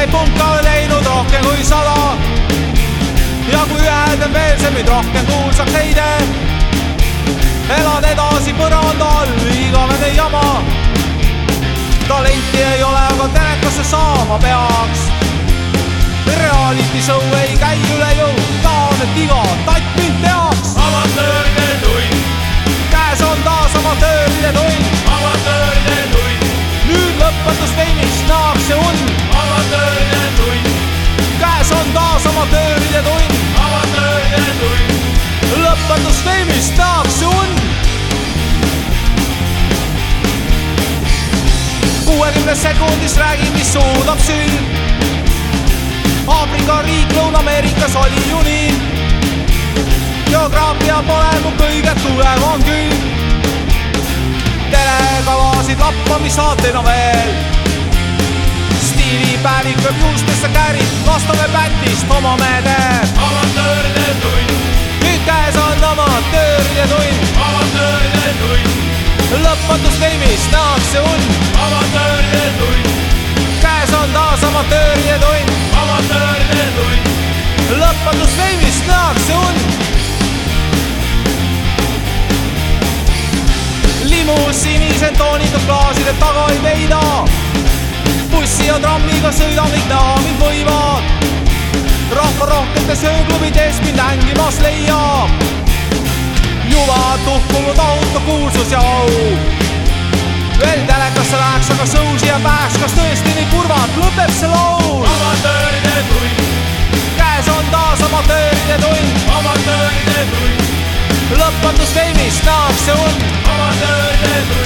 neid punka on leidnud rohkem kui sada. ja kui ühed on veel, see meid rohkem kuulsaks ei tee. elad edasi põranda all, igavene jama. talenti ei ole, aga telekasse saama peaks. Reality show ei käi üle jõu, tahan, et iga tatt mind teaks. amatööride tund. käes on taas amatööride tund. Lõpetusfeimis nähakse und. kuuekümnes sekundis räägin, mis suudab süül. Aafrika riik Lõuna-Ameerikas oli ju nii. geograafia pole mu kõige tugevam külg. telekavasid lappama saatena veel. stiilipäevik lööb juustesse käärid, vastame pätist homomeede. amatööride tund, lõpetusfeimis nähakse und. amatööride tund, käes on taas amatööride tund, amatööride tund, lõpetusfeimis nähakse und. limusiinis toonitud klaaside taga ei peida. bussi ja trammiga sõidan, kõik näha mind võivad. rahvarohketes ööklubides mind hängimas leiab. juba tuhkunud auto kuulsus ja au. veel telekasse läheks, aga sõusi ja pääks, kas tõesti nii kurvalt lõpeb see laul? amatööride tund, käes on taas amatööride tund, amatööride tund, lõpetusfeimis nähakse und. amatööride tund,